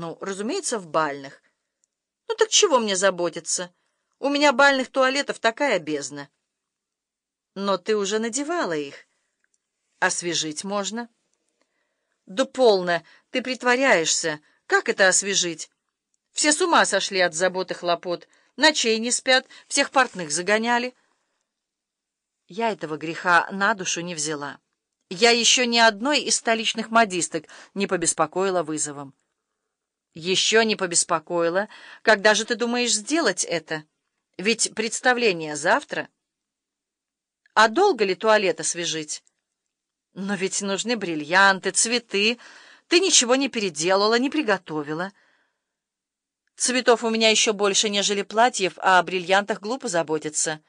Ну, разумеется, в бальных. Ну так чего мне заботиться? У меня бальных туалетов такая бездна. Но ты уже надевала их. Освежить можно. Да полно, ты притворяешься. Как это освежить? Все с ума сошли от забот и хлопот. Ночей не спят, всех портных загоняли. Я этого греха на душу не взяла. Я еще ни одной из столичных модисток не побеспокоила вызовом. Еще не побеспокоила. Когда же ты думаешь сделать это? Ведь представление завтра. А долго ли туалет освежить? Но ведь нужны бриллианты, цветы. Ты ничего не переделала, не приготовила. Цветов у меня еще больше, нежели платьев, а о бриллиантах глупо заботиться.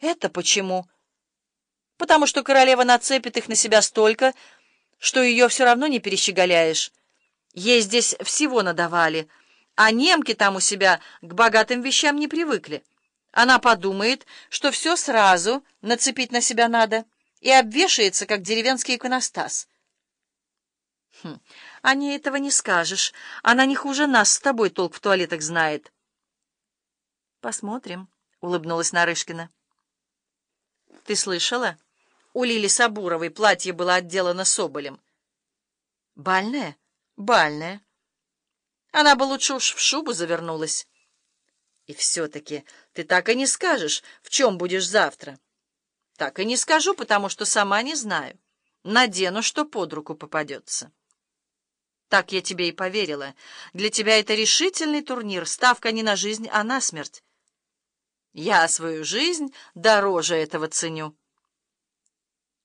Это почему? Потому что королева нацепит их на себя столько, что ее все равно не перещеголяешь. Ей здесь всего надавали, а немки там у себя к богатым вещам не привыкли. Она подумает, что все сразу нацепить на себя надо, и обвешается, как деревенский иконостас. Хм, о ней этого не скажешь. Она не хуже нас с тобой толк в туалетах знает. Посмотрим, — улыбнулась Нарышкина. Ты слышала? У Лили Сабуровой платье было отделано соболем. Бальное? Бальное. Она бы лучше уж в шубу завернулась. И все-таки ты так и не скажешь, в чем будешь завтра. Так и не скажу, потому что сама не знаю. Надену, что под руку попадется. Так я тебе и поверила. Для тебя это решительный турнир, ставка не на жизнь, а на смерть. Я свою жизнь дороже этого ценю.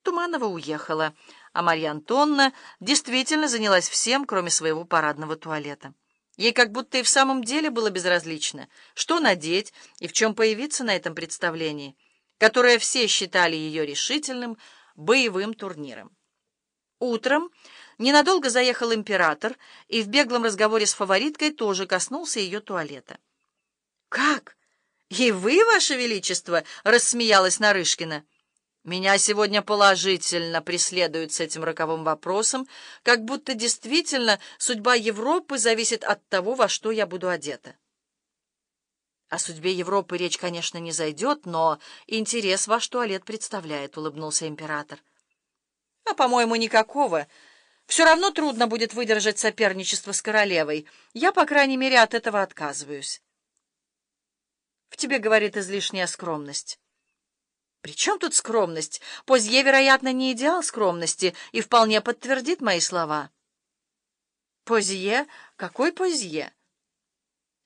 Туманова уехала, а Марья Антонна действительно занялась всем, кроме своего парадного туалета. Ей как будто и в самом деле было безразлично, что надеть и в чем появиться на этом представлении, которое все считали ее решительным боевым турниром. Утром ненадолго заехал император и в беглом разговоре с фавориткой тоже коснулся ее туалета. «Как?» «И вы, Ваше Величество?» — рассмеялась Нарышкина. «Меня сегодня положительно преследуют с этим роковым вопросом, как будто действительно судьба Европы зависит от того, во что я буду одета». «О судьбе Европы речь, конечно, не зайдет, но интерес ваш туалет представляет», — улыбнулся император. «А, по-моему, никакого. Все равно трудно будет выдержать соперничество с королевой. Я, по крайней мере, от этого отказываюсь». В тебе, говорит, излишняя скромность. При чем тут скромность? Позье, вероятно, не идеал скромности и вполне подтвердит мои слова. Позье? Какой Позье?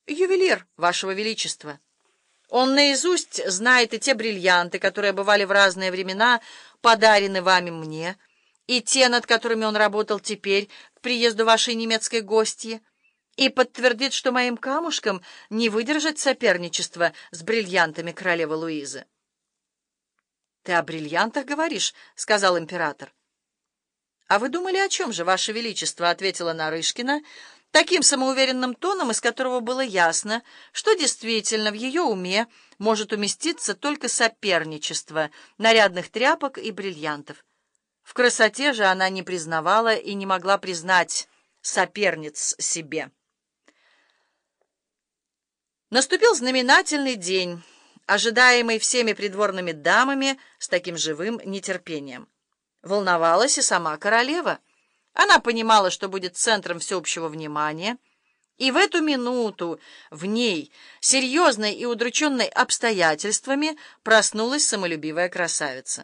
Ювелир, вашего величества. Он наизусть знает и те бриллианты, которые бывали в разные времена, подарены вами мне, и те, над которыми он работал теперь, к приезду вашей немецкой гостьи и подтвердит, что моим камушкам не выдержать соперничество с бриллиантами королевы Луизы. «Ты о бриллиантах говоришь?» — сказал император. «А вы думали, о чем же, Ваше Величество?» — ответила Нарышкина, таким самоуверенным тоном, из которого было ясно, что действительно в ее уме может уместиться только соперничество нарядных тряпок и бриллиантов. В красоте же она не признавала и не могла признать соперниц себе. Наступил знаменательный день, ожидаемый всеми придворными дамами с таким живым нетерпением. Волновалась и сама королева. Она понимала, что будет центром всеобщего внимания, и в эту минуту в ней, серьезной и удрученной обстоятельствами, проснулась самолюбивая красавица.